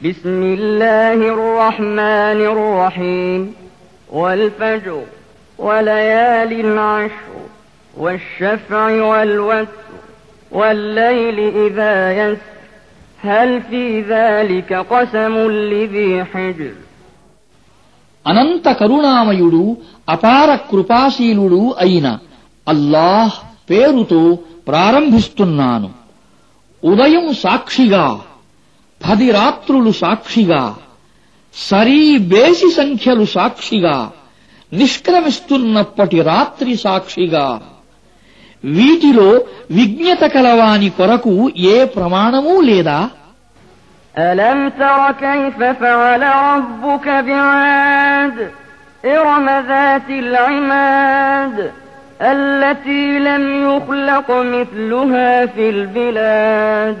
بسم الله الرحمن الرحيم والفجر وليال عشر والشفع والوتر والليل إذا يسر هل في ذلك قسم لذي حجر అనంత కరుణామయుడు అపార కృపాశీలుడు అయిన అల్లాహ్ పేరుతో ప్రారంభిస్తున్నాను ఉదయం సాక్షిగా పది రాత్రులు సాక్షిగా సరీ బేసి సంఖ్యలు సాక్షిగా నిష్క్రమిస్తున్నప్పటి రాత్రి సాక్షిగా వీటిలో విజ్ఞత కలవాని కొరకు ఏ ప్రమాణమూ లేదా ألم تر كيف فعل ربك بعاد إرم ذات العماد التي لم يخلق مثلها في البلاد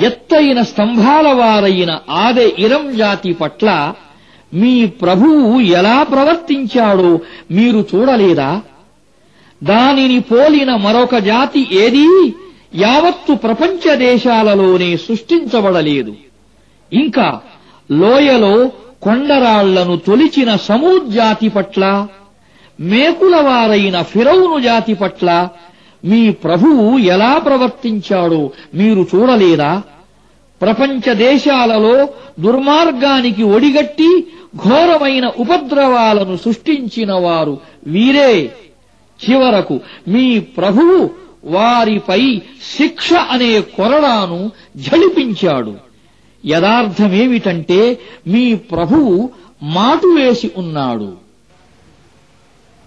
ఎత్తైన స్తంభాల వారైన ఆదె ఇరం జాతి పట్ల మీ ప్రభువు ఎలా ప్రవర్తించాడో మీరు చూడలేదా? దానిని పోలిన మరొక జాతి ఏదీ యావత్తు ప్రపంచ దేశాలలోనే సృష్టించబడలేదు. ఇంకా లోయలో కొండరాళ్ళను తొలిచిన సమూద్ జాతి పట్ల మేకుల వారైన ఫిరౌను జాతి పట్ల మీ ప్రభువు ఎలా ప్రవర్తించాడో మీరు చూడలేదా? ప్రపంచ దేశాలలో దుర్మార్గానికి ఒడిగట్టి ఘోరమైన ఉపద్రవాలను సృష్టించిన వారు వీరే. చివరకు మీ ప్రభువు వారిపై శిక్ష అనే కొరడాను ఝళిపించాడు యదార్థమేమిటంటే మీ ప్రభువు మాటు వేసి ఉన్నాడు.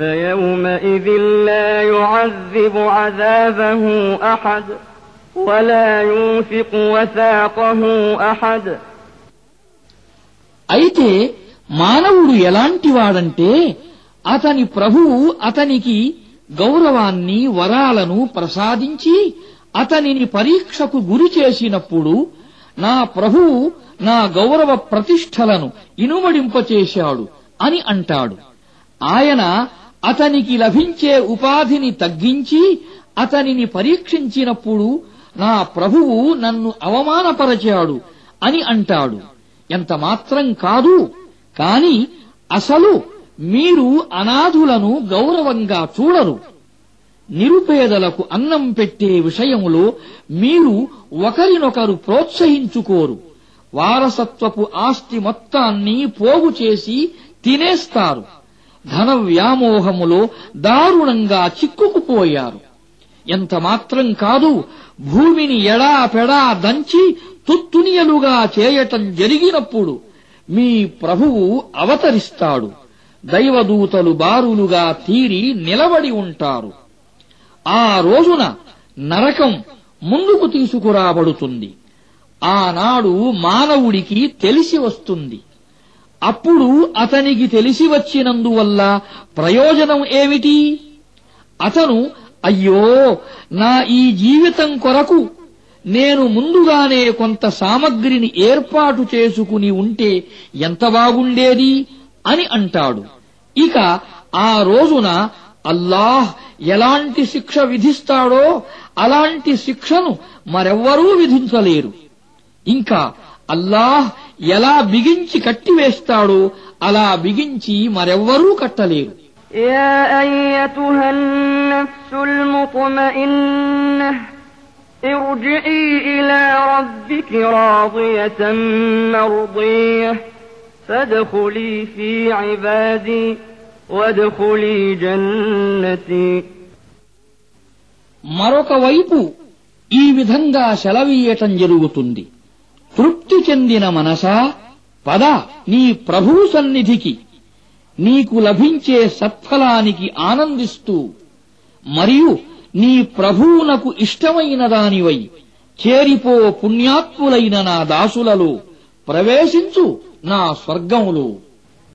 فيومئذ لا يعذب عذابه أحد ولا يوثق وثاقه أحد అయితే మానవుడు ఎలాంటివాడంటే అతని ప్రభువు అతనికి గౌరవాన్ని వరాలను ప్రసాదించి అతనిని పరీక్షకు గురి చేసినప్పుడు నా ప్రభువు నా గౌరవ ప్రతిష్టలను ఇనుమడింపచేశాడు అని అంటాడు ఆయన అతనికి లభించే ఉపాధిని తగ్గించి అతనిని పరీక్షించినప్పుడు నా ప్రభువు నన్ను అవమానపరచాడు అని అంటాడు. ఎంత మాత్రం కాదు కాని అసలు మీరు అనాథులను గౌరవంగా చూడరు. నిరుపేదలకు అన్నం పెట్టే విషయములో మీరు ఒకరినొకరు ప్రోత్సహించుకోరు. వారసత్వపు ఆస్తి మొత్తాన్ని పోగు చేసి తినేస్తారు. ధన వ్యామోహములో దారుణంగా చిక్కుకుపోయారు. ఎంత మాత్రం కాదు భూమిని ఎడా పెడా దంచి తుత్తునియలుగా చేయటం జరిగినప్పుడు మీ ప్రభువు అవతరిస్తాడు. దైవదూతలు బారులుగా తీరి నిలబడి ఉంటారు. ఆ రోజున నరకం ముందుకు తీసుకురాబడుతుంది. ఆనాడు మానవుడికి తెలిసి వస్తుంది. అప్పుడు అతనికి తెలిసి వచ్చినందువల్ల ప్రయోజనం ఏమిటి? అతను అయ్యో నా ఈ జీవితం కొరకు నేను ముందుగానే కొంత సామగ్రిని ఏర్పాటు చేసుకుని ఉంటే ఎంత బాగుండేది? అని అంటాడు. ఇక ఆ రోజున అల్లాహ్ ఎలాంటి శిక్ష విధిస్తాడో అలాంటి శిక్షను మరెవ్వరూ విధించలేరు. ఇంకా అల్లాహ్ ఎలా బిగించి కట్టివేస్తాడో అలా బిగించి మరెవ్వరూ కట్టలేరు يا أيتها النفس المطمئنة ارجعي إلى ربك راضية مرضية فادخلي في عبادي وادخلي جنتي మరొక వైపు ఈ విధంగా సెలవీయటం జరుగుతుంది తృప్తి చెందిన మనసా? పద నీ ప్రభువు సన్నిధికి. నీకు లభించే సత్ఫలానికి ఆనందిస్తూ. మరియు నీ ప్రభువునకు ఇష్టమైన దానివై. చేరిపో పుణ్యాత్ములైన నా దాసులలో. ప్రవేశించు నా స్వర్గములో.